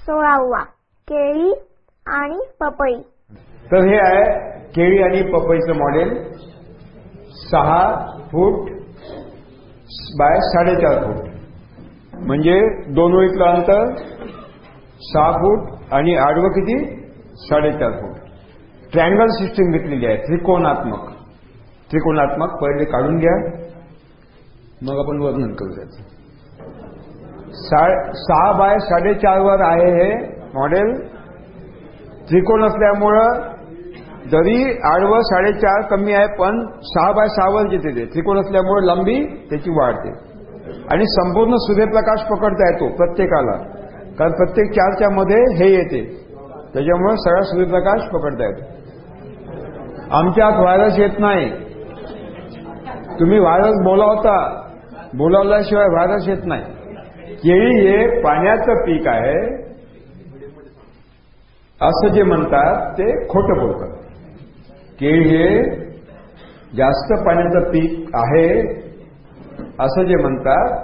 सोळावा केळी आणि पपई. तर हे आहे केळी आणि पपईचं मॉडेल सहा फूट बाय साडेचार फूट. म्हणजे दोन ओळीतलं अंतर सहा फूट आणि आडवं किती? साडेचार फूट. ट्रँगल सिस्टीम घेतलेली आहे त्रिकोणात्मक. त्रिकोणात्मक पहिले काढून घ्या. मग आपण वर्णन करू त्याचं. सहा बाय साडेचार वर आहे हे मॉडेल त्रिकोण असल्यामुळं जरी आडवं साडेचार कमी आहे पण सहा बाय सहावर येते ते. त्रिकोण असल्यामुळे लांबी त्याची वाढते. आणि संपूर्ण सूर्यप्रकाश पकडता येतो प्रत्येकाला. कारण प्रत्येक चारच्या मध्ये हे येते. त्याच्यामुळे सगळा सूर्यप्रकाश पकडता येतो. आमच्यात व्हायरस येत नाही. तुम्ही व्हायरस बोलावता. बोलावल्याशिवाय व्हायरस येत नाही. केळी हे पाण्याचं पीक आहे. असं जे म्हणतात ते खोटं बोलतात. केळी हे जास्त पाण्याचं पीक आहे असं जे म्हणतात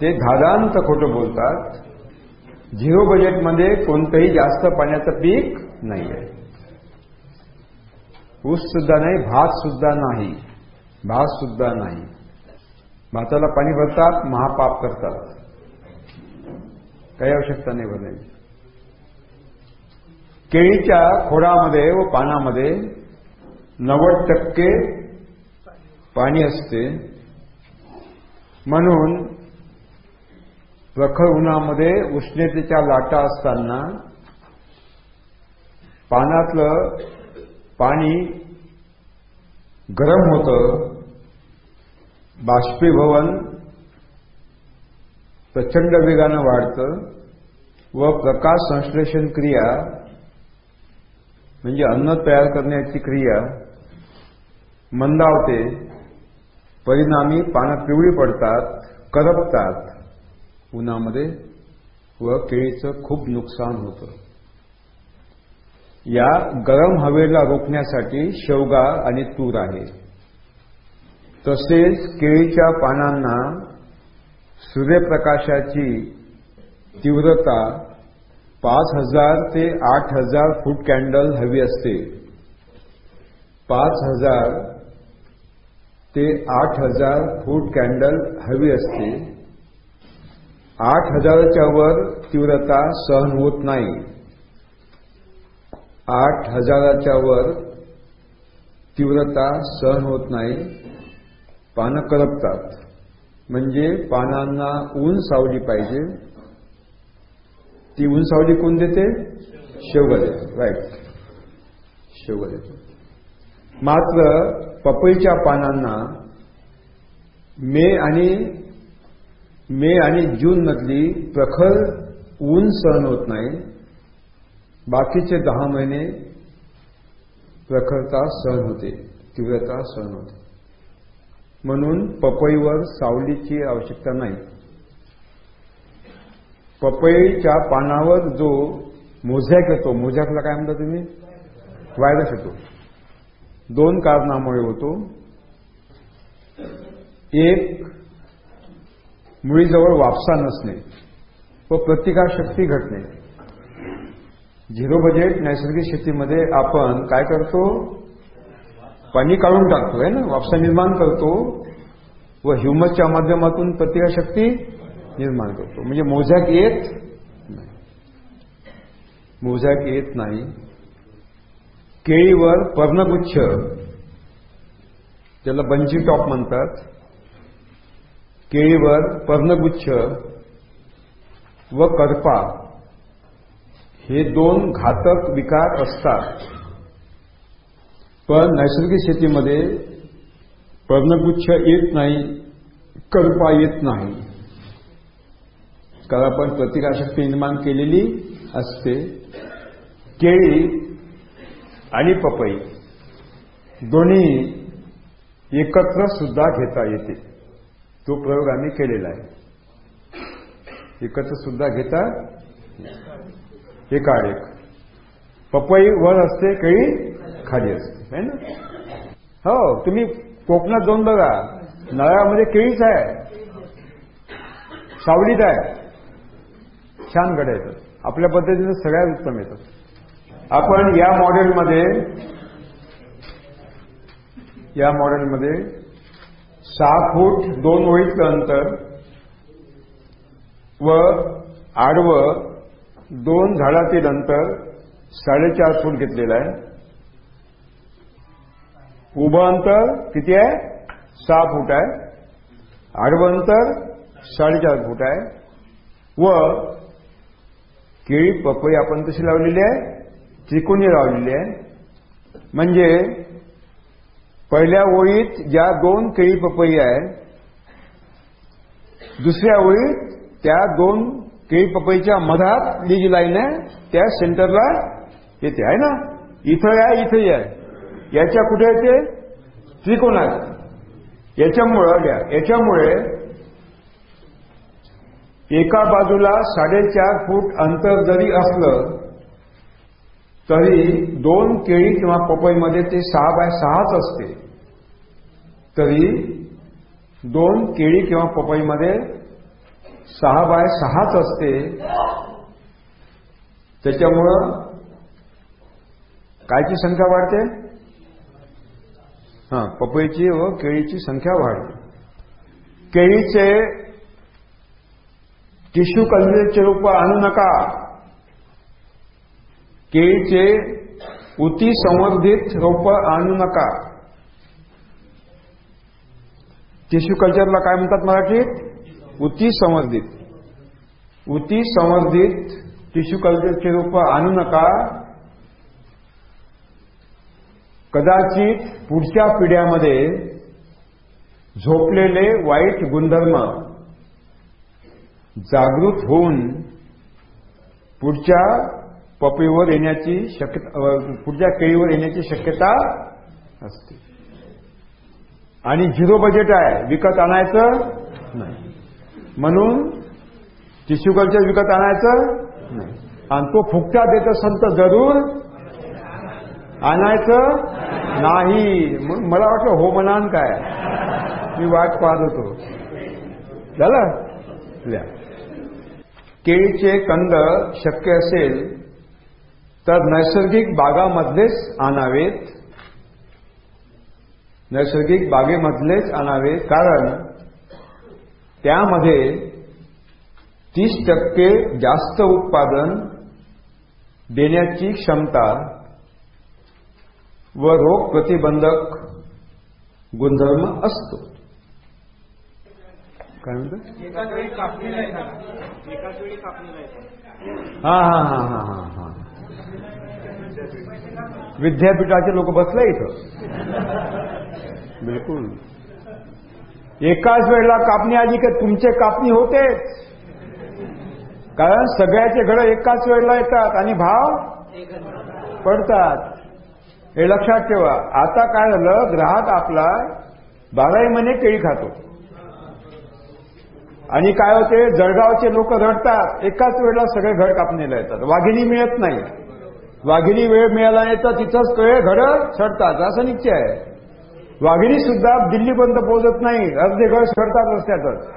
ते धादांत खोटं बोलतात. झिरो बजेटमध्ये कोणतंही जास्त पाण्याचं पीक नाही आहे ऊस सुद्धा नाही भात सुद्धा नाही. भात सुद्धा नाही. भाताला पाणी भरतात महापाप करतात. काही आवश्यकता नाही बदलायची केळीच्या खोडामध्ये व पानामध्ये नव्वद टक्के पाणी असते. म्हणून प्रखर उन्हामध्ये उष्णतेच्या लाटा असताना पानातलं पाणी गरम होतं. बाष्पीभवन प्रचंड वेगानं वाढतं व प्रकाश संश्लेषण क्रिया म्हणजे अन्न तयार करण्याची क्रिया मंदावते परिणामी पानं पिवळी पडतात करपतात. उन्हामध्ये व केळीचं खूप नुकसान होतं. या गरम हवेला रोखण्यासाठी शेवगा आणि तूर आहे. तसेच केळीच्या पानांना सूर्यप्रकाशाची तीव्रता पाच हजार ते आठ हजार फूट कॅन्डल हवी असते. पाच हजार ते आठ हजार फूट कॅन्डल हवी असते. आठ हजाराच्या वर तीव्रता सहन होत नाही. आठ हजाराच्या वर तीव्रता सहन होत नाही. पानं करपतात. म्हणजे पानांना ऊन सावली पाहिजे. ती ऊन सावली कोण देते? शेवगा देते. राईट शेवगा देते. मात्र पपईच्या पानांना मे आणि मे आणि जून मधली प्रखर ऊन सहन होत नाही. बाकीचे दहा महिने प्रखरता सहन होते तीव्रता सहन होते. म्हणून पपईवर सावलीची आवश्यकता नाही. पपईच्या पानावर जो मोझॅक येतो मोझॅकला काय म्हणता तुम्ही? व्हायरस येतो. दोन कारणामुळे होतो. एक मुळीजवळ वापसा नसणे व प्रतिकारशक्ती घटणे. झिरो बजेट नैसर्गिक शेतीमध्ये आपण काय करतो? पाणी काढून टाकतो आहे ना वापसा निर्माण करतो व ह्युमसच्या माध्यमातून प्रतिकारशक्ती निर्माण करतो. म्हणजे मोझॅक येत नाही. मोझॅक येत नाही. केळीवर पर्णगुच्छ त्याला बंजी टॉप म्हणतात केळीवर पर्णगुच्छ व करपा हे दोन घातक विकार असतात. पण नैसर्गिक शेतीमध्ये पर्णगुच्छ येत नाही करपा येत नाही. कारण आपण प्रतिकारशक्ती निर्माण केलेली असते. केळी आणि पपई दोन्ही एकत्र सुद्धा घेता येते. तो प्रयोग आम्ही केलेला आहे. एकत्र सुद्धा घेता एकाएक. पपई वर असते केळी खाली असते. है ना? हो तुम्ही कोकणात जाऊन बघा. नळामध्ये केळीच आहे. सावलीत आहे. छान घडायचं आपल्या पद्धतीने सगळ्या उत्तम येतात. आपण या मॉडेलमध्ये या मॉडेलमध्ये सहा फूट दोन ओळीचं अंतर व आडवं दोन झाडातील अंतर साडेचार फूट घेतलेलं आहे. उभं अंतर किती आहे? सहा फूट आहे. आडवं अंतर साडेचार फूट आहे. व केळी पपई आपण कशी लावलेली आहे. त्रिकोणी लावलेली आहे. म्हणजे पहिल्या ओळीत ज्या दोन केळी पपई आहे दुसऱ्या ओळीत त्या दोन केळी पपईच्या मधात जी लाईन आहे त्या सेंटरला येते. आहे ना? इथं आहे इथंही आहे याच्या कुठे येते त्रिकोणात. याच्यामुळं याच्यामुळे एका बाजूला साडेचार फूट अंतर जरी असलं तरी दोन केळी किंवा पपईमध्ये ते सहा बाय सहाच असते. तरी दोन केळी किंवा पपईमध्ये सहा बाय सहाच असते. त्याच्यामुळं कायची संख्या वाढते? हा पपईची व केळीची संख्या वाढते. केळीचे टिश्यू कल्चरचे रूप आणू नका. केळीचे उती संवर्धित रोप आणू नका. टिश्यू कल्चरला काय म्हणतात मराठीत? उती संवर्धित उती संवर्धित टिश्यू कल्चरचे रूप आणू नका. कदाचित पुढच्या पिढ्यामध्ये झोपलेले वाईट गुणधर्म जागृत होऊन पुढच्या पपईवर येण्याची शक्यता पुढच्या केळीवर येण्याची शक्यता असते. आणि झिरो बजेट आहे विकत आणायचं नाही. म्हणून टिश्यू कल्चर विकत आणायचं नाही. आणि तो फुकटा देत असेल तर जरूर आणायचं? नाही. मला वाटलं हो म्हणान काय? मी वाट पाहत होतो. झालं? केळीचे कंद शक्य असेल तर नैसर्गिक बागामधलेच आणावेत. नैसर्गिक बागेमधलेच आणावेत. कारण त्यामध्ये तीस टक्के जास्त उत्पादन देण्याची क्षमता व रोग प्रतिबंधक गुणधर्म असतो. काय म्हणतो? हा हा हा हा हा हा. विद्यापीठाचे लोक बसले इथं. बिलकुल. एकाच वेळेला कापणी आली की तुमचे कापणी होतेच. कारण सगळ्याचे घडं एकाच वेळेला येतात आणि भाव पडतात. हे लक्षात ठेवा. आता काय झालं? ग्राहक आपला बाराही महिने केळी खातो. आणि काय होते? जळगावचे लोक रडतात. एकाच वेळेला सगळे घर कापणीला येतात. वाघिणी मिळत नाही. वाघिणी वेळ मिळाला नाही तर तिथंच कळे घड सडतात. असं निश्चय आहे. वाघिणी सुद्धा दिल्लीपर्यंत पोहोचत नाही. अर्धे घर सडतात रस्त्यातच.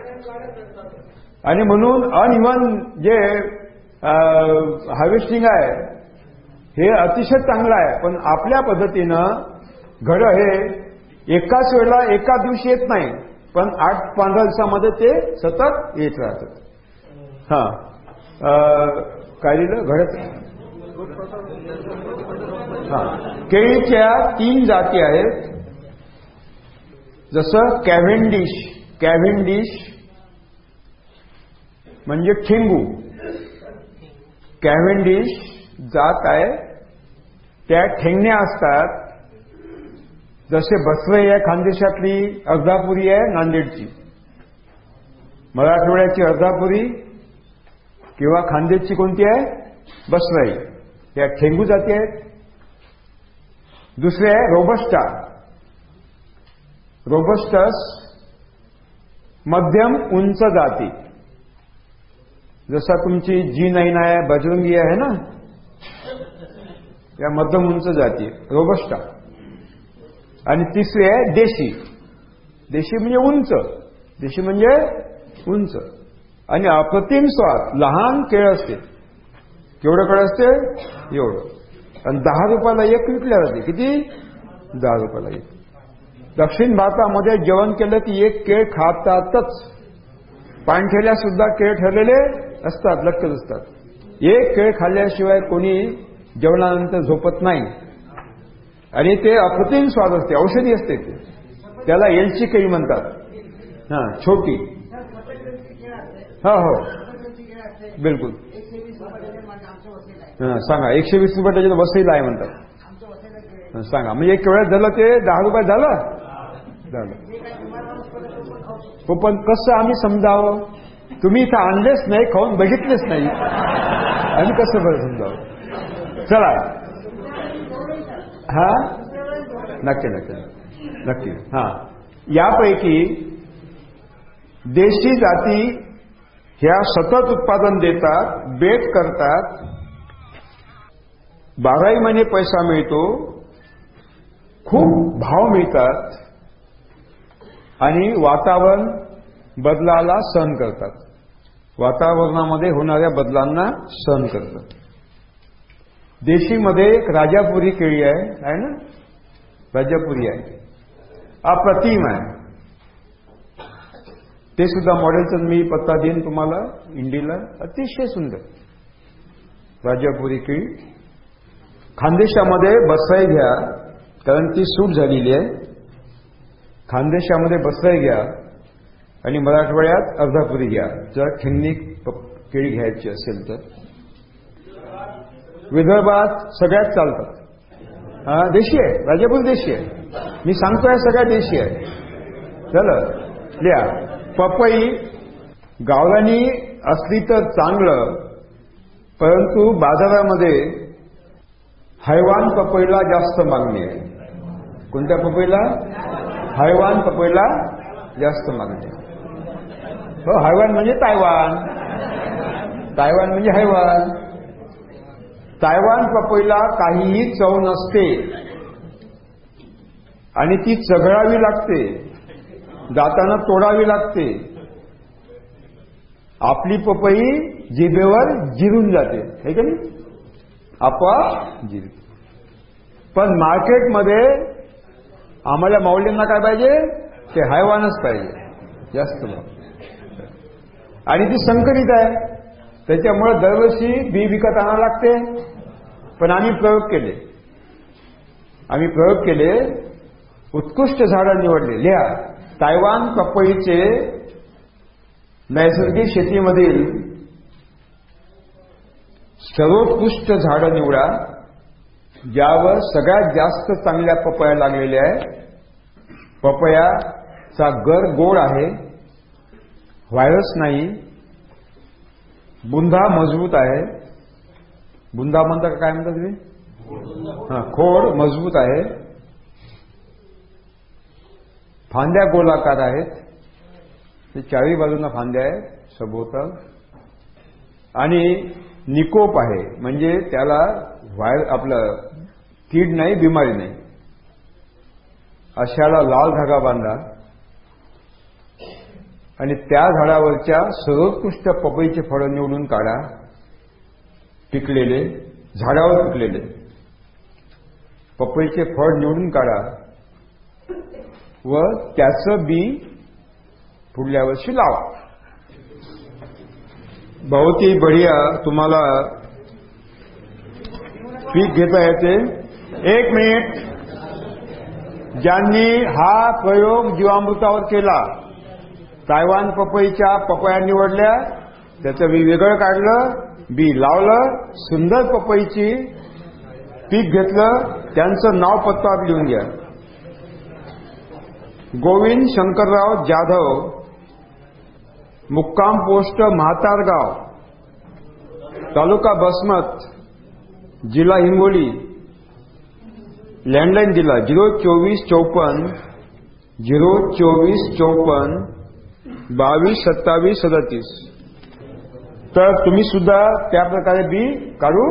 आणि म्हणून अनइव्हन जे हार्वेस्टिंग आहे हे अतिशय चांगलं आहे. पण आपल्या पद्धतीनं घडं हे एकाच वेळेला एका दिवशी येत नाही. पण आठ पंधरा दिवसामध्ये ते सतत येत राहतात. हा. काय लिहिलं? घडत हा. केळीच्या तीन जाती आहेत. जसं कॅव्हेंडिश कॅव्हेंडिश म्हणजे ठेंगू. कॅव्हेंडिश जात आहे त्या ठेंगण्या असतात. जसे बसवई आहे खानदेशातली अर्धापुरी आहे नांदेडची. मराठवाड्याची अर्धापुरी किंवा खानदेशची कोणती आहे? बसराई त्या ठेंगू जाती आहेत. दुसरे आहे रोबस्टा. रोबस्टस मध्यम उंच जाती. जसा तुमची जी नाईन आहे बजरंगी आहे ना? या मध्यम उंच जाती रोबस्टा. आणि तिसरी आहे देशी. देशी म्हणजे उंच. देशी म्हणजे उंच. आणि अप्रतिम स्वाद लहान केळ असते. केवढं केळ असते? एवढं. आणि दहा रुपयाला एक विकल्या जाते. किती? दहा रुपयाला एक. दक्षिण भारतामध्ये जेवण केलं की एक केळ खातातच. पाणठेल्या सुद्धा केळ ठरलेले असतात लक्षच असतात. एक केळ खाल्ल्याशिवाय कोणी जेवणानंतर झोपत नाही. आणि ते अप्रतिम स्वाद असते औषधी असते ते. त्याला एलची केळी म्हणतात. हा छोटी. हो हो. बिलकुल. सांगा एकशे वीस रुपये त्याच्यात वसईला आहे म्हणतात. सांगा. म्हणजे एक वेळात झालं ते दहा रुपये झालं? झालं. पण कसं आम्ही समजावं? तुम्ही इथं आणलेच नाही खाऊन बघितलेच नाही. आम्ही कसं बरं समजावं? चला. हा? नक्की नक्की. नक्की. हा. यापैकी देशी जाती ह्या सतत उत्पादन देतात बेट करतात. बाराही महिने पैसा मिळतो. खूप भाव मिळतात. आणि वातावरण बदलाला सहन करतात. वातावरणामध्ये होणाऱ्या बदलांना सहन करतात. देशीमध्ये एक राजापुरी केळी आहे आहे ना? राजापुरी आहे. अप्रतिम आहे. ते सुद्धा मॉडेलचं मी पत्ता देईन तुम्हाला इंडीला. अतिशय सुंदर. राजापुरी केळी. खानदेशामध्ये बसाई घ्या कारण ती सूट झालेली आहे. खानदेशामध्ये बसाई घ्या आणि मराठवाड्यात अर्धापुरी घ्या. जर खिन्नी केळी घ्यायची असेल तर. विदर्भात सगळ्यात चालतात हा देशी आहे. राजापूर देशी आहे. मी सांगतोय सगळ्या देशी आहे. झालं लिहा. पपई गावरानी असली तर चांगलं परंतु बाजारामध्ये हैवान पपईला जास्त मागणी आहे. कोणत्या पपईला? हैवान पपईला जास्त मागणी आहे. हो हैवान म्हणजे तायवान तायवान म्हणजे हैवान. तायवान पपईला काहीही चव नसते. आणि ती चघळावी लागते. दाताना तोडावी लागते. आपली पपई जिभेवर जिरून जाते. हे का नाही? आपोआप जिर पण मार्केटमध्ये आम्हाला माऊलींना काय पाहिजे? ते हैवानच पाहिजे. जास्त आणि ती संकरित आहे. त्याच्यामुळे दरवर्षी बी विकत आणावं लागते. पण आम्ही प्रयोग केले. आम्ही प्रयोग केले उत्कृष्ट झाडं निवडले. लिहा तायवान पपईचे नैसर्गिक शेतीमधील सर्वोत्कृष्ट झाडं निवडा ज्यावर सगळ्यात जास्त चांगल्या पपया लागलेल्या आहे पपयाचा गर गोड आहे व्हायरस नाही बुंदा मजबूत आहे बुंदा म्हणता का काय म्हणता तुम्ही? हा खोड मजबूत आहे. फांद्या गोलाकार आहेत. ते चारही बाजूंना फांद्या आहेत सभोवताल. आणि निकोप आहे. म्हणजे त्याला व्हायर आपलं कीड नाही बिमारी नाही. अशाला लाल धागा बांधा. आणि त्या झाडावरच्या सर्वोत्कृष्ट पपईचे फळं निवडून काढा. पिकलेले झाडावर पिकलेले. पपईचे फळ निवडून काढा व त्याचं बी पुढल्या वर्षी लावा. बहुती बढिया तुम्हाला पीक घेता येते. एक मिनिट. ज्यांनी हा प्रयोग जीवामृतावर केला तायवान पपईच्या पपया निवडल्या त्याचं बी वेगळं काढलं. बी लावलं सुंदर पपईची पीक घेतलं त्यांचं नाव पत्ता लिहून घ्या. गोविंद शंकरराव जाधव मुक्काम पोस्ट म्हातारगाव तालुका बसमत जिल्हा हिंगोली लँडलाईन दिला झिरो चोवीस चौपन्न झिरो चोवीस चौपन्न बावीस सत्तावीस सदतीस. तर तुम्ही सुद्धा त्या प्रकारे बी काढू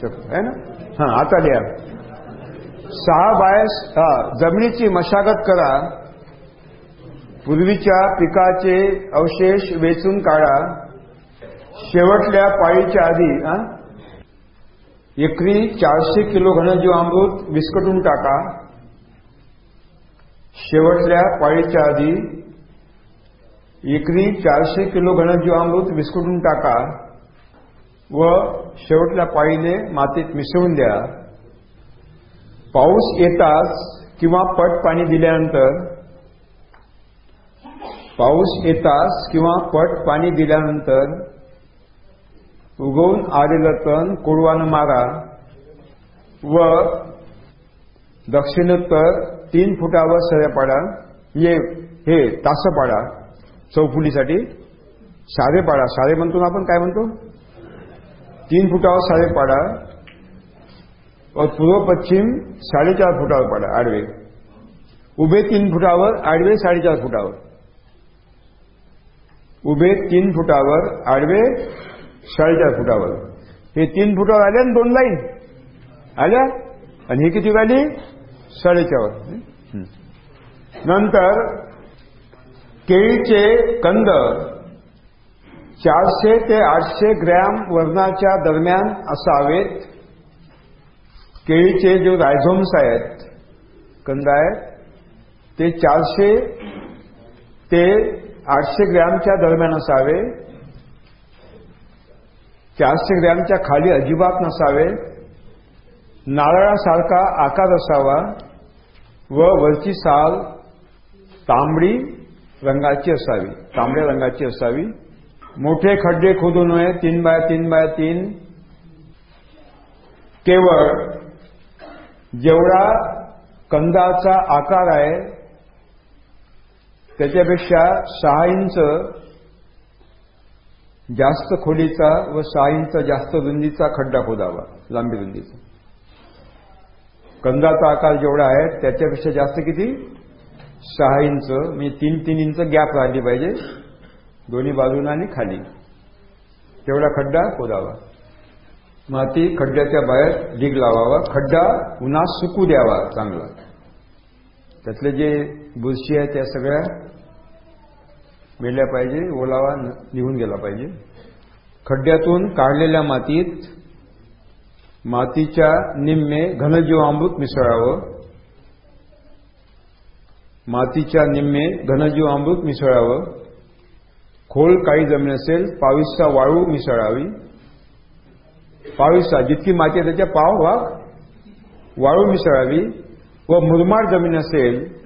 शकता है ना? हा आता लिहा. सहा बायस जमिनीची मशागत करा पूर्वीच्या पिकाचे अवशेष वेचून काढा शेवटल्या पाळीच्या आधी एकरी चारशे किलो घनजीव अमृत विस्कटून टाका शेवटल्या पाळीच्या आधी एकरी चारशे किलो घनजीवामृत विस्कटून टाका व शेवटल्या पाळीने मातीत मिसळून द्या. पाऊस येताच किंवा पट पाणी दिल्यानंतर पाऊस येताच किंवा पट पाणी दिल्यानंतर उगवून आलेलं तण कोळवानं मारा व दक्षिणोत्तर तीन फुटावर सऱ्या पाडा. हे तासं पाडा. चौफुलीसाठी सारे पाडा सारे म्हणतो ना आपण काय म्हणतो? तीन फुटावर सारे पाडा व पूर्व पश्चिम साडेचार फुटावर पाडा आडवे. उभे तीन फुटावर आडवे साडेचार फुटावर. उभे तीन फुटावर आडवे साडेचार फुटावर. हे तीन फुटावर आले आणि दोन लाईन. आल्या? आणि हे किती आली साडेचार. नंतर केळीचे कंद चारशे ते आठशे ग्रॅम वजनाच्या दरम्यान असावेत. केळीचे जे रायझोम्स आहेत कंद आहेत ते चारशे ते आठशे ग्रॅमच्या दरम्यान असावे. चारशे ग्रॅमच्या खाली अजिबात नसावे. नारळासारखा आकार असावा व वरची साल तांबडी रंगाची असावी तांबड्या रंगाची असावी. मोठे खड्डे खोदू नये तीन बाय तीन बाय तीन. केवळ जेवढा कंदाचा आकार आहे त्याच्यापेक्षा सहा इंच जास्त खोलीचा व सहा इंच जास्त रुंदीचा खड्डा खोदावा लांबी रुंदीचा. कंदाचा आकार जेवढा आहे त्याच्यापेक्षा जास्त किती? सहा इंच म्हणजे तीन तीन इंच गॅप राहिली पाहिजे. दोन्ही बाजूला आणि खाली. तेवढा खड्डा खोदावा. माती खड्ड्याच्या बाहेर ढीग लावावा. खड्डा उन्हात सुकू द्यावा चांगला. त्यातले जे बुरशी आहे त्या सगळ्या मेल्या पाहिजे ओलावा निघून गेला पाहिजे. खड्ड्यातून काढलेल्या मातीत मातीच्या निम्मे घनजीवामृत मिसळावं. मातीच्या निम्मे घनजीव अमृत मिसळावं. खोल काही जमीन असेल पावीसचा वाळू मिसळावी. पावीसचा जितकी माती आहे त्याच्या पाव भाग वाळू मिसळावी. व मुरमाड जमीन असेल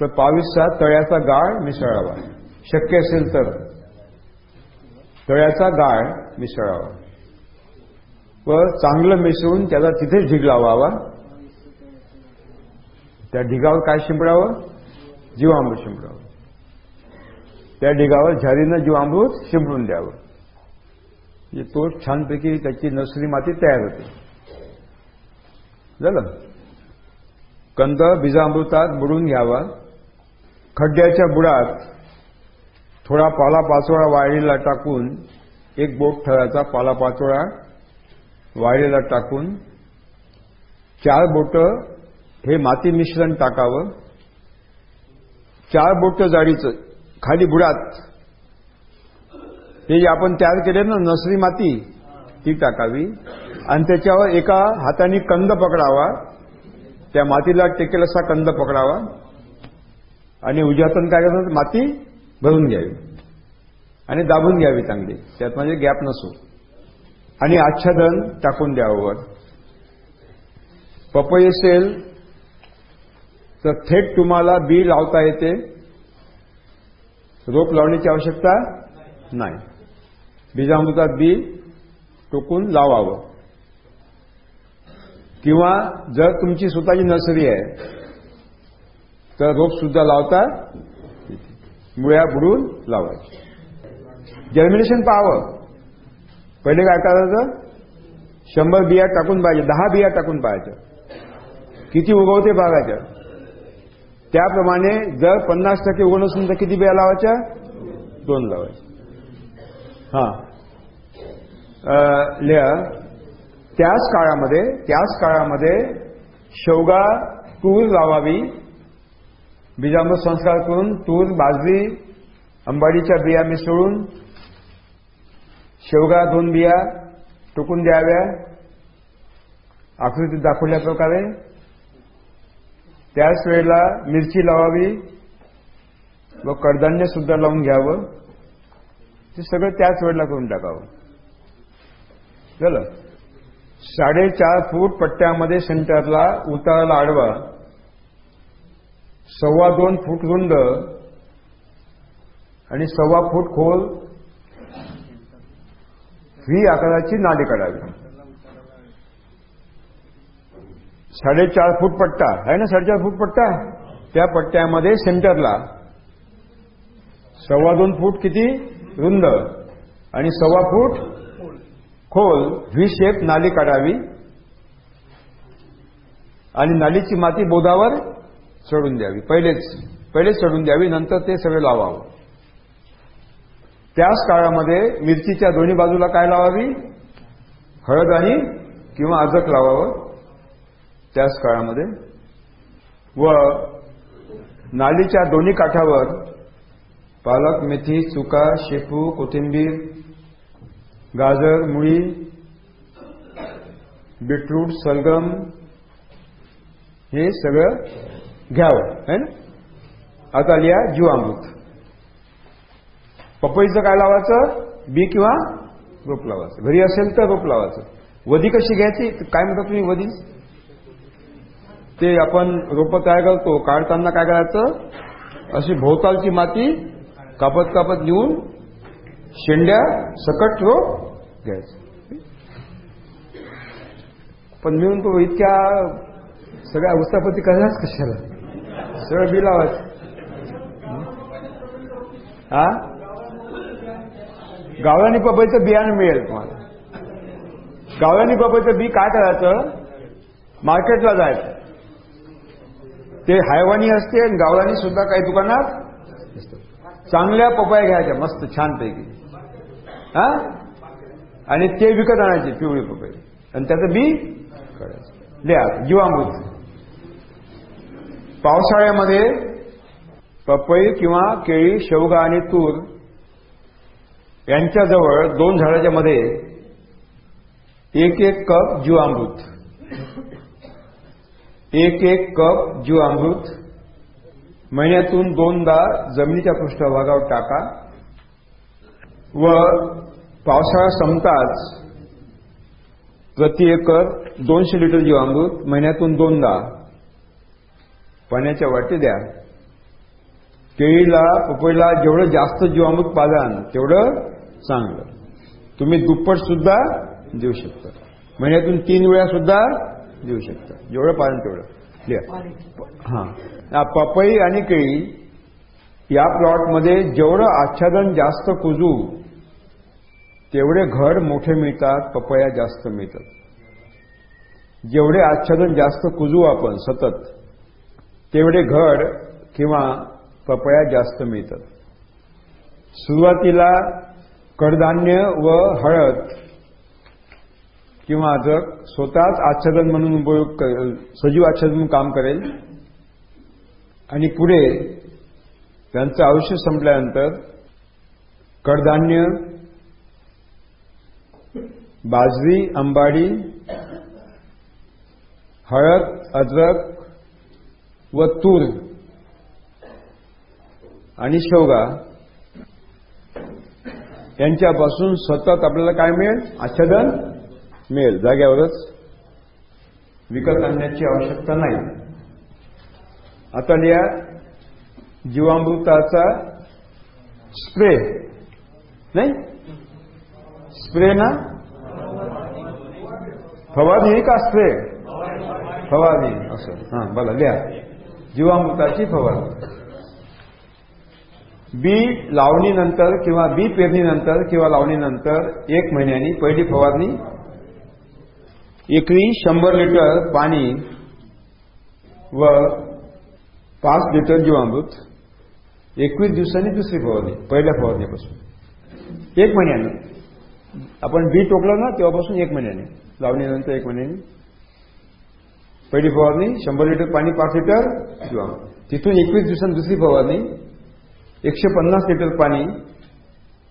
तर पावीसचा तळ्याचा गाळ मिसळावा. शक्य असेल तर तळ्याचा गाळ मिसळावा. व चांगलं मिसळून त्याला तिथेच ढिग लावावा. त्या ढिगावर काय शिंपडावं? जीवामृत शिंपडावं. त्या ढिगावर झारीनं जीवामृत शिंपडून द्यावं. म्हणजे तो छानपैकी त्याची नर्सरी माती तयार होते. झालं? कंद बीजामृतात बुडून घ्यावा. खड्ड्याच्या बुडात थोडा पालापाचोळा वाळीला टाकून एक बोट ठराचा पालापाचोळा वाळीला टाकून चार बोटं हे माती मिश्रण टाकावं. चार बोट जाडीचं खाली बुडात. हे जे आपण तयार केले ना नसरी माती ती टाकावी. आणि त्याच्यावर एका हाताने कंद पकडावा. त्या मातीला टेकेल असा कंद पकडावा. आणि उजव्या काय करतात माती भरून घ्यावी. आणि दाबून घ्यावी चांगली. त्यात म्हणजे गॅप नसो. आणि आच्छादन टाकून द्यावं वर. पपई असेल तर थेट तुम्हाला बी लावता येते. रोप लावण्याची आवश्यकता नाही. बीजामृतात बी टोकून लावावं. किंवा जर तुमची स्वतःची नर्सरी आहे तर रोप सुद्धा लावता मुळ्या बुडून लावायची. जर्मिनेशन पाहावं. पहिले काय करायचं? शंभर बिया टाकून पाहिजे दहा बिया टाकून पाहायचं. किती उगवते बघायचं? त्याप्रमाणे जर पन्नास टक्के उघड असेल तर किती बिया लावायच्या? दोन लावायच्या. हा. लिहा. त्याच काळामध्ये त्याच काळामध्ये शेवगा तूर लावावी. बीजामृत संस्कार करून तूर बाजरी अंबाडीच्या बिया मिसळून शेवगा दोन बिया टोकून द्याव्या. आकृतीत दाखवल्या प्रकारे. त्याच वेळेला मिरची लावावी व कडधान्य सुद्धा लावून घ्यावं. ते सगळं त्याच वेळेला करून टाकावं. झालं साडेचार फूट पट्ट्यामध्ये सेंटरला उतारला आडवा. सव्वा दोन फूट रुंद आणि सव्वा फूट खोल. व्ही आकाराची नाली काढावी. साडेचार फूट पट्टा आहे ना साडेचार फूट पट्टा त्या पट्ट्यामध्ये सेंटरला सव्वा दोन फूट किती? रुंद. आणि सव्वा फूट खोल. व्ही शेप नाली काढावी. आणि नालीची माती बोधावर चढून द्यावी. पहिलेच पहिलेच चढून द्यावी नंतर ते सगळे लावावं. त्याच काळामध्ये मिरचीच्या दोन्ही बाजूला काय लावावी? हळद आणि किंवा अजक लावावं. त्याच काळामध्ये व नालीच्या दोन्ही काठावर पालक मेथी चुका शेपू कोथिंबीर गाजर मुळी बीटरूट सलगम हे सगळं घ्यावं है ना? आता लिहा जीवामृत. पपईचं काय लावायचं? बी किंवा रोप लावायचं. घरी असेल तर रोप लावायचं. वधी कशी घ्यायची? काय म्हणता तुम्ही वधी ते आपण रोपं तयार करतो. काढताना काय करायचं? अशी भोवतालची माती कापत कापत घेऊन शेंड्या सकट रोप घ्यायचं. पण मी म्हणतो इतक्या सगळ्या उस्तापती करायलाच कशाला? सगळं बी लावायचं हा? गावरानी पपईचं बियाणं मिळेल तुम्हाला. गावरानी पपईचं बी काय करायचं? मार्केटला जायचं. ते हायवानी असते आणि गावरानी सुद्धा काही दुकानात चांगल्या पपया घ्यायच्या मस्त छानपैकी. हा? आणि ते विकत आणायचे पिवळी पपई आणि त्याचं बी काढायचं लिहा जीवामृत. पावसाळ्यामध्ये पपई किंवा केळी शेवगा आणि तूर यांच्याजवळ दोन झाडाच्या मध्ये एक एक कप जीवामृत. एक एक कप जीवामृत महिन्यातून दोनदा जमिनीच्या पृष्ठभागावर टाका. व पावसाळा संपताच प्रति एकर दोनशे लिटर जीवामृत महिन्यातून दोनदा पाण्याच्या वाटी द्या. केळीला पपईला जेवढं जास्त जीवामृत पाजान तेवढं चांगलं. तुम्ही दुप्पट सुद्धा देऊ शकता. महिन्यातून तीन वेळा सुद्धा देऊ शकता. जेवढं पालन तेवढं. लिहा हा. पपई आणि केळी या प्लॉटमध्ये जेवढं आच्छादन जास्त कुजू तेवढे घड मोठे मिळतात पपया जास्त मिळतात. जेवढे आच्छादन जास्त कुजू आपण सतत तेवढे घड किंवा पपया जास्त मिळतात. सुरुवातीला कडधान्य व हळद किंवा जर स्वतःच आच्छादन म्हणून उपयोग करेल सजीव आच्छादन म्हणून काम करेल आणि पुढे त्यांचं आयुष्य संपल्यानंतर कडधान्य बाजरी अंबाडी हळद अद्रक व तूर आणि शेवगा यांच्यापासून सतत आपल्याला काय मिळेल? आच्छादन मिळेल जाग्यावरच? विकत आणण्याची आवश्यकता नाही. आता लिहा जीवामृताचा स्प्रे. नाही? स्प्रे ना? फवारणी का स्प्रे? फवारणी. असं. हां बोला लिहा. जीवामृताची फवारणी. बी लावणीनंतर किंवा बी पेरणीनंतर किंवा लावणीनंतर एक महिन्यानी पहिली फवारणी एकरी शंभर लिटर पाणी व पाच लिटर जीवामृत एकवीस दिवसांनी दुसरी फवारणी पहिल्या फवारणीपासून. एक महिन्यानं. आपण बी टोकलं ना तेव्हापासून एक महिन्याने. लावणीनंतर एक महिन्याने. पहिली फवारणी शंभर लिटर पाणी पाच लिटर जीवामृत. तिथून एकवीस दिवसांनी दुसरी फवारणी एकशे पन्नास लिटर पाणी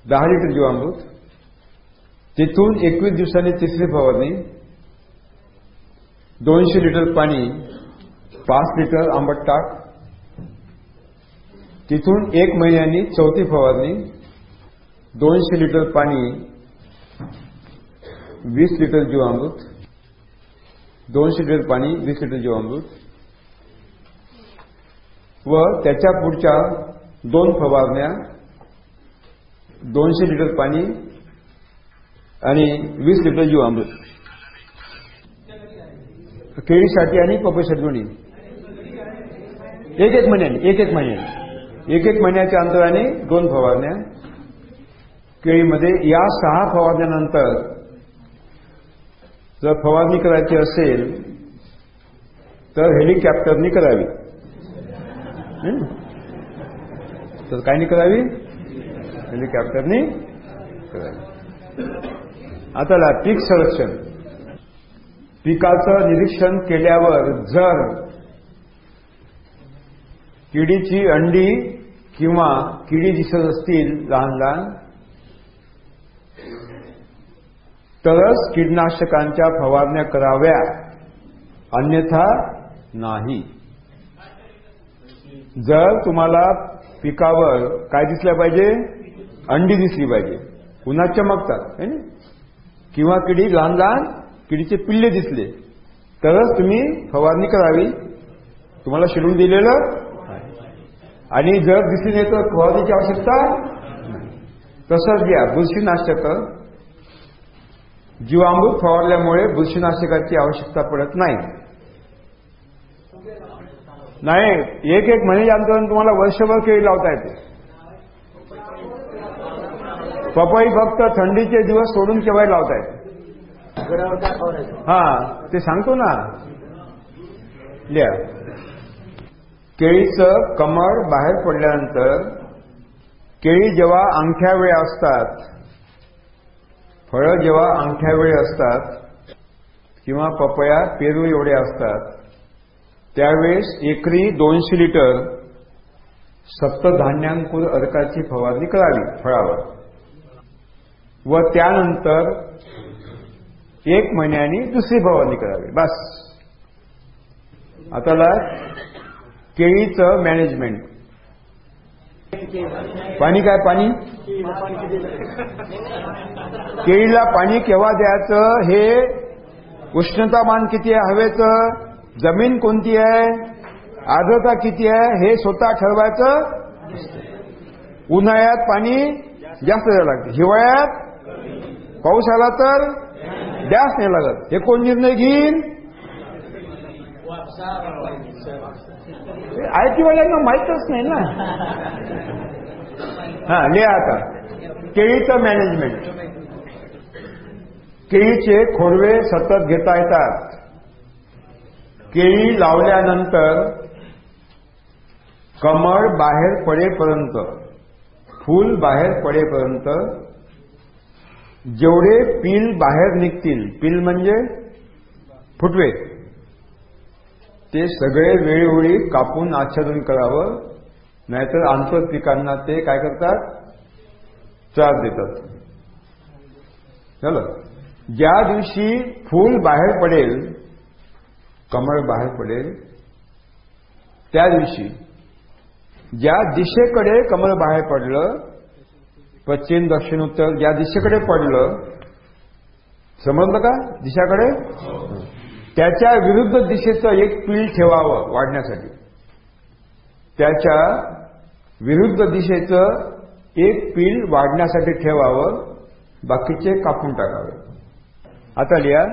दहा लिटर जीवामृत. तिथून एकवीस दिवसांनी तिसरी फवारणी दोनशे लिटर पाणी पाच लिटर आंबट टाक तिथून एक महिन्यानी चौथी फवारणी दोनशे लिटर पाणी वीस लिटर जीवामृत दोनशे लिटर पाणी वीस लिटर जीवामृत व त्याच्या पुढच्या दोन फवारण्या दोनशे लिटर पाणी आणि वीस लिटर जीवामृत. केळीसाठी आणि पपईसाठी दोन्ही. एक एक महिन्याने एक एक महिन्याने. एक एक महिन्याच्या अंतराने दोन फवारण्या. केळीमध्ये या सहा फवारण्यानंतर जर फवारणी करायची असेल तर हेलिकॉप्टरनी करावी. तर काय नाही करावी? हेलिकॉप्टरनी करावी. आता पीक संरक्षण. पिकाचं निरीक्षण केल्यावर जर किडीची अंडी किंवा किडी दिसत असतील लहान लहान तरच कीडनाशकांच्या फवारण्या कराव्या. अन्यथा नाही. जर तुम्हाला पिकावर काय दिसलं पाहिजे? अंडी दिसली पाहिजे. उन्हात चमकतात किंवा किडी लहान लहान किडीचे पिल्ले दिसले तरच तुम्ही फवारणी करावी. तुम्हाला शिरून दिलेलं आणि जर दिसून येतं फवारणीची आवश्यकता तसंच घ्या बुरशीनाशक. जीवामृत फवारल्यामुळे बुरशीनाशकाची आवश्यकता पडत नाही. नाही एक एक महिन्याच्या अंतराने तुम्हाला वर्षभर केळी लावता येते. पपई फक्त थंडीचे दिवस सोडून केव्हा लावता येते. हा ते सांगतो ना. लिहा. केळीचं कमळ बाहेर पडल्यानंतर केळी जेव्हा अंगठ्या वेळ असतात फळं जेव्हा अंगठ्या वेळी असतात किंवा पपया पेरू एवढे असतात त्यावेळेस एकरी दोनशे लिटर सप्तधान्यांकुर अर्काची फवारणी करावी फळावर. व त्यानंतर एक महिन्यानी दुसरी फवारणी करावी. बस. आता केळीचं मॅनेजमेंट पाणी काय पाणी? केळीला पाणी केव्हा द्यायचं हे उष्णतामान किती आहे हवेचं? जमीन कोणती आहे? आर्द्रता किती आहे? हे स्वतः ठरवायचं? उन्हाळ्यात पाणी जास्त द्यावं लागते. हिवाळ्यात पाऊस आला तर? द्यास नाही लागत. हे कोण निर्णय घेईन? आयटी वाल्यांना माहीतच नाही ना. हा लिहा आता. केळीचं मॅनेजमेंट केळीचे खोडवे सतत घेता येतात. केळी लावल्यानंतर कमळ बाहेर पडेपर्यंत फूल बाहेर पडेपर्यंत जेवढे पील बाहेर निघतील पील म्हणजे फुटवे. ते सगळे वेळोवेळी कापून आच्छादन करावं नाहीतर आंतर पिकांना ते काय करतात? त्रास देतात. झालं? ज्या दिवशी फूल बाहेर पडेल कमळ बाहेर पडेल त्या दिवशी ज्या दिशेकडे कमळ बाहेर पडलं पश्चिम दक्षिण उत्तर ज्या दिशेकडे पडलं. समजलं का? दिशाकडे? त्याच्या विरुद्ध दिशेचं एक पील ठेवावं वाढण्यासाठी. त्याच्या विरुद्ध दिशेचं एक पील वाढण्यासाठी ठेवावं बाकीचे कापून टाकावे. आता लिहा.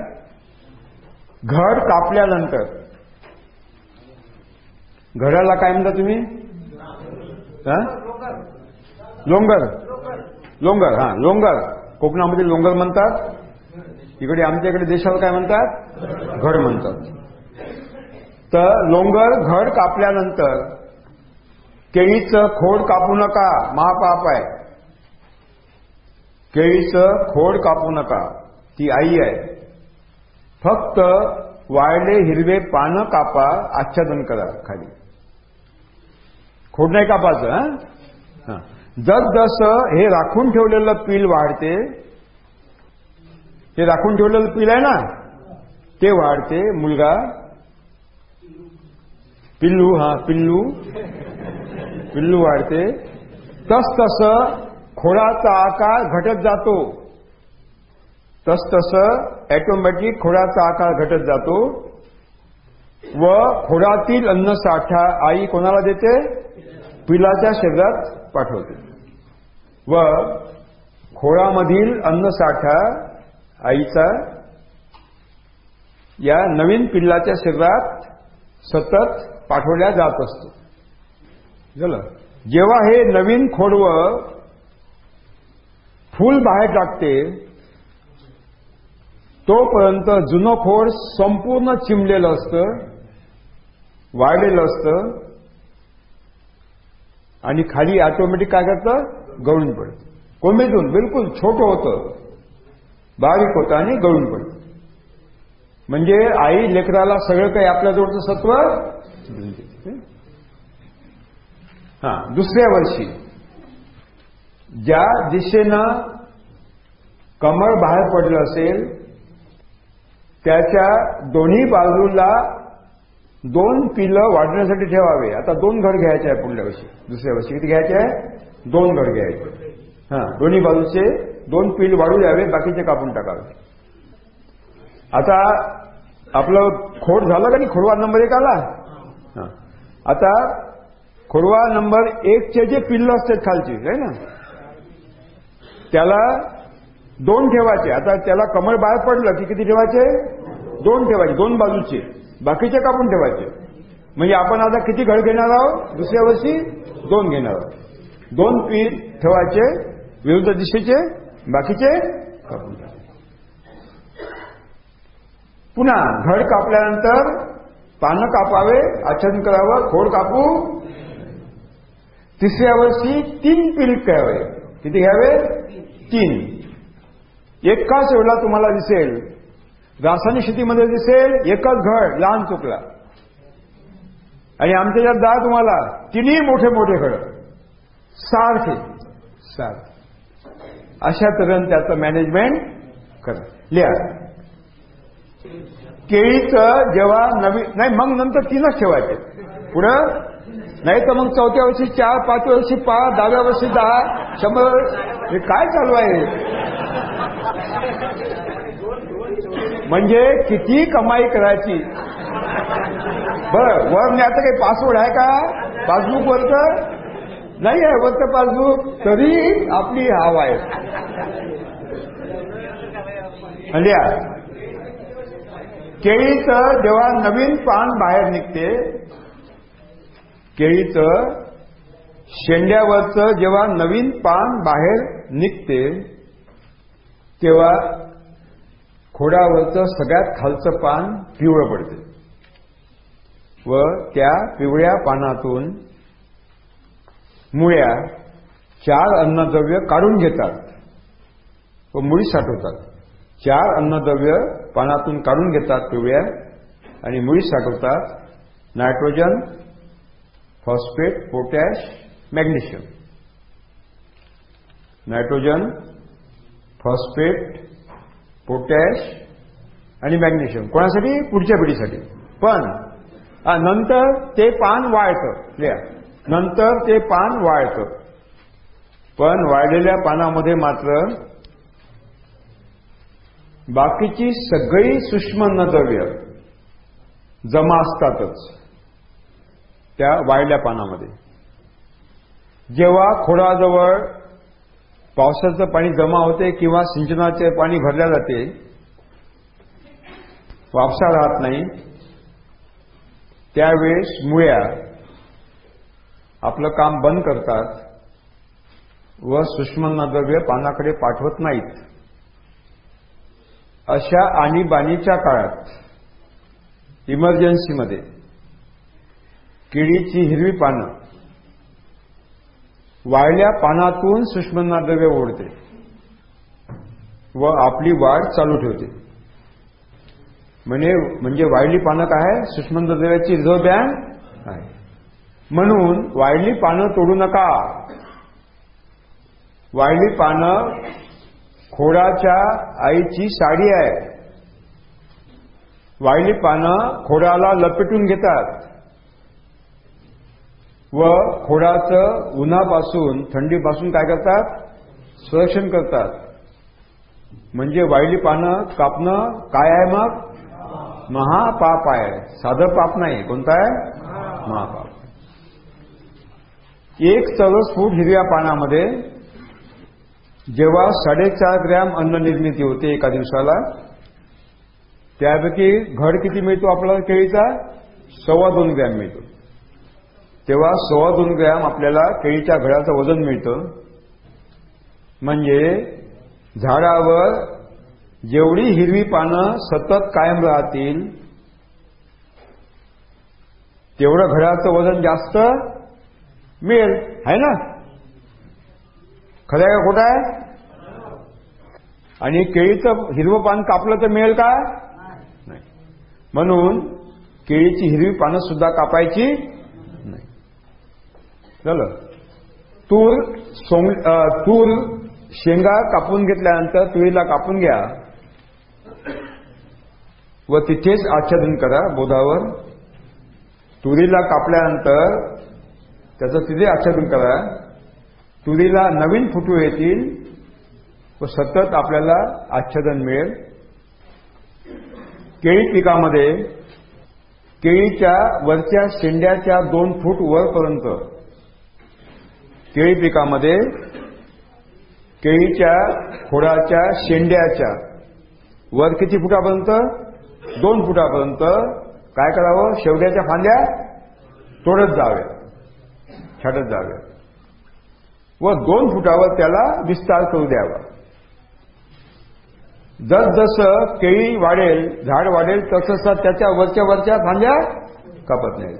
घड कापल्यानंतर. घडाला काय म्हणता तुम्ही? हा? लोंगर लोंगर हा लोंगर. कोकणामध्ये लोंगर म्हणतात. इकडे आमच्याकडे देशाला काय म्हणतात? घड म्हणतात. तर लोंगर घड कापल्यानंतर केळीचं खोड कापू नका. महापाप आहे. केळीचं खोड कापू नका. ती आई आहे. फक्त वाळले हिरवे पानं कापा आच्छादन करा खाली. खोड नाही कापायचं हा. जसजसं हे राखून ठेवलेलं पील वाढते. हे राखून ठेवलेलं पील आहे ना? ते वाढते मुलगा. पिल्लू हा पिल्लू. पिल्लू वाढते. तस तसं खोडाचा आकार घटत जातो. तस तसं ऑटोमॅटिक खोडाचा आकार घटत जातो. व खोडातील अन्नसाठा आई कोणाला देते? पिलाच्या शरीरात पाठवते. व खोळामधील अन्नसाठा आईचा या नवीन पिल्लाच्या शरीरात सतत पाठवल्या जात असतो. झालं? जेव्हा हे नवीन खोडव फूल बाहेर टाकते तोपर्यंत जुनं खोड संपूर्ण चिमलेलं असतं वाळलेलं असतं आणि खाली ऑटोमॅटिक काय करतं? गळून पडतं. कोमेजून बिलकुल छोटं होतं. बारीक होतं आणि गळून पडतं. म्हणजे आई लेकराला सगळं काही आपल्याजवळचं सत्व हा दुसऱ्या वर्षी. ज्या दिशेनं कमळ बाहेर पडलं असेल त्याच्या दोन्ही बाजूला दोन पिलं वाढण्यासाठी ठेवावे. आता दोन घर घ्यायचे आहे पुढल्या वर्षी दुसऱ्या वर्षी. किती घ्यायचे आहे? दोन घर घ्यायचे. हा दोन्ही बाजूचे दोन पिल वाढू द्यावे बाकीचे कापून टाकावे. आता आपलं खोड झालं का नाही? खोडवा नंबर एक आला? हा. आता खोडवा नंबर एकचे जे पिल्ल असतात खालची आहे ना? त्याला दोन ठेवायचे. आता त्याला कमळ बाहेर पडलं की किती ठेवायचे? दोन ठेवायचे दोन बाजूचे. बाकीचे कापून ठेवायचे. म्हणजे आपण आता किती घड घेणार आहोत? दुसऱ्या वर्षी दोन घेणार आहोत. दोन पीर ठेवायचे विरुद्ध दिशेचे बाकीचे कापून पुन्हा घड कापल्यानंतर पानं कापावे आच्छादन करावं खोड कापू. तिसऱ्या वर्षी तीन पीठ घ्यावे. किती घ्यावे? तीन. एकाच वेळेला तुम्हाला दिसेल? रासायनिक शेतीमध्ये दिसेल एकच घड लहान चुकला. आणि आमच्या ज्यात जा तुम्हाला तिन्ही मोठे मोठे घड. सारखे सारखे अशा तऱ्हेनं त्याचं मॅनेजमेंट करा. लिहा केळीचं जेव्हा नवीन नाही मग नंतर तीनच ठेवायचे. पुढं? नाही तर मग चौथ्या वर्षी चार पाचव्या वर्षी पाच दहाव्या वर्षी दहा शंभर हे काय चालू आहे? म्हणजे किती कमाई करायची? बर वर आता काही पासवर्ड आहे का? पासबुक वरचं? नाही आहे वरचं पासबुक तरी आपली हाव आहे. म्हणजे केळीचं जेव्हा नवीन पान बाहेर निघते केळीचं शेंड्यावरचं जेव्हा नवीन पान बाहेर निघते तेव्हा खोडावरचं सगळ्यात खालचं पान पिवळं पडते. व त्या पिवळ्या पानातून मुळ्या चार अन्नद्रव्य काढून घेतात. व मुळी साठवतात. चार अन्नद्रव्य पानातून काढून घेतात पिवळ्या आणि मुळी साठवतात nitrogen phosphate potash magnesium. Nitrogen phosphate potash आणि मॅग्नेशियम. कोणासाठी? पुढच्या पिढीसाठी. पण नंतर ते पान वाळतं. नंतर ते पान वाळतं. पण वाळलेल्या पानामध्ये मात्र बाकीची सगळी सूक्ष्म नद्रव्य जमा असतातच त्या वाळल्या पानामध्ये. जेव्हा खोडाजवळ पावसाचं पाणी जमा होते किंवा सिंचनाचे पाणी भरल्या जाते वापसा राहत नाही त्यावेळेस मुळ्या आपलं काम बंद करतात व सुषमनाद्रव्य पानाकडे पाठवत नाहीत. अशा आणीबाणीच्या काळात इमर्जन्सीमध्ये किडीची हिरवी पानं वाळल्या पानातून सुष्मनाद्रव्य ओढते व आपली वाढ चालू ठेवते. म्हणजे म्हणजे वाळली पानं काय? आहे सुषमनाद्रव्याची रिझर्व्ह बँक आहे. म्हणून वाळली पानं तोडू नका. वाळली पानं खोडाच्या आईची साडी आहे. वाळली पानं खोडाला लपेटून घेतात. व खोडाचं उन्हापासून थंडीपासून काय करतात? संरक्षण करतात. म्हणजे वाईली पानं कापणं काय आहे मग? महापाप आहे. साधं पाप नाही. कोणतं आहे? महापाप. एक चौरस फूट हिरव्या पानामध्ये जेव्हा साडेचार ग्रॅम अन्न निर्मिती होते एका दिवसाला त्यापैकी घड किती मिळतो आपल्याला केळीचा? सव्वा दोन ग्रॅम मिळतो. तेव्हा सव्वा दोन ग्रॅम आपल्याला केळीच्या घडाचं वजन मिळतं. म्हणजे झाडावर जेवढी हिरवी पानं सतत कायम राहतील तेवढं घडाचं वजन जास्त मिळेल. आहे ना? खरं आहे का खोटं आहे? आणि केळीचं हिरवं पान कापलं तर मिळेल का? नाही. म्हणून केळीची हिरवी पानं सुद्धा कापायची झालं. तूर सोंग तूर शेंगा कापून घेतल्यानंतर तुरीला कापून घ्या. व तिथेच आच्छादन करा बोधावर. तुरीला कापल्यानंतर त्याचं तिथे आच्छादन करा. तुरीला नवीन फुटू येतील व सतत आपल्याला आच्छादन मिळेल. केळी पिकामध्ये केळीच्या वरच्या शेंड्याच्या दोन फूट वरपर्यंत केळी पिकामध्ये केळीच्या खोडाच्या शेंड्याच्या वर किती फुटापर्यंत? दोन फुटापर्यंत. काय करावं? शेवड्याच्या फांद्या तोडत जाव्या छाटत जाव्या व दोन फुटावर त्याला विस्तार करू द्यावा. जसजसं केळी वाढेल झाड वाढेल तसं त्याच्या वरच्या वरच्या फांद्या कापत नाही.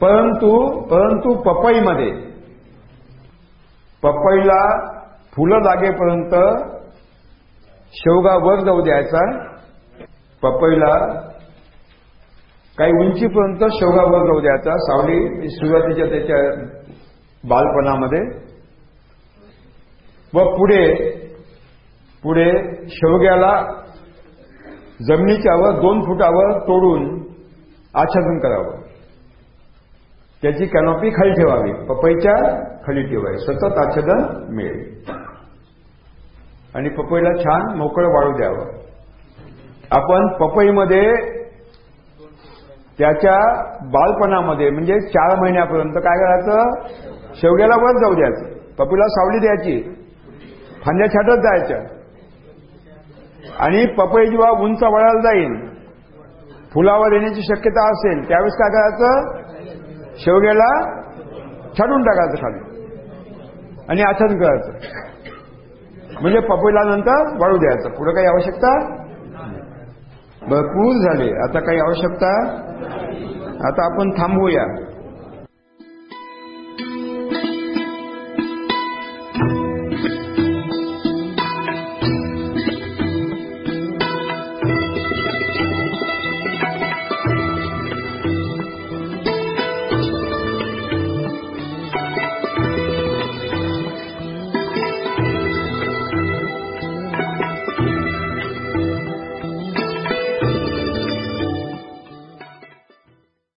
परंतु परंतु पपईमध्ये पपईला फुलं लागेपर्यंत शेवगा वर जाऊ द्यायचा. पपईला काही उंचीपर्यंत शेवगा वर जाऊ द्यायचा. सावली सुरुवातीच्या त्याच्या बालपणामध्ये. व पुढे पुढे शेवग्याला जमिनीच्या वर दोन फुटावर तोडून आच्छादन करावं. त्याची कॅनॉपी खाली ठेवावी. पपईच्या खाली ठेवावी. सतत आच्छादन मिळेल. आणि पपईला छान मोकळं वाळू द्यावं. आपण पपईमध्ये त्याच्या बालपणामध्ये म्हणजे चार महिन्यापर्यंत काय करायचं? शेवग्याला वर जाऊ द्यायचं. पपईला सावली द्यायची. फांद्या छाटत जायच्या. आणि पपई जेव्हा उंच वळायला जाईल फुलावर येण्याची शक्यता असेल त्यावेळेस काय करायचं? शेवग्याला छाडून टाकायचं खाली. आणि आच्छादन करायचं. म्हणजे पपईला नंतर वाळू द्यायचं. पुढे काही आवश्यकता भरपूर झाले. आता काही आवश्यकता? आता आपण थांबूया.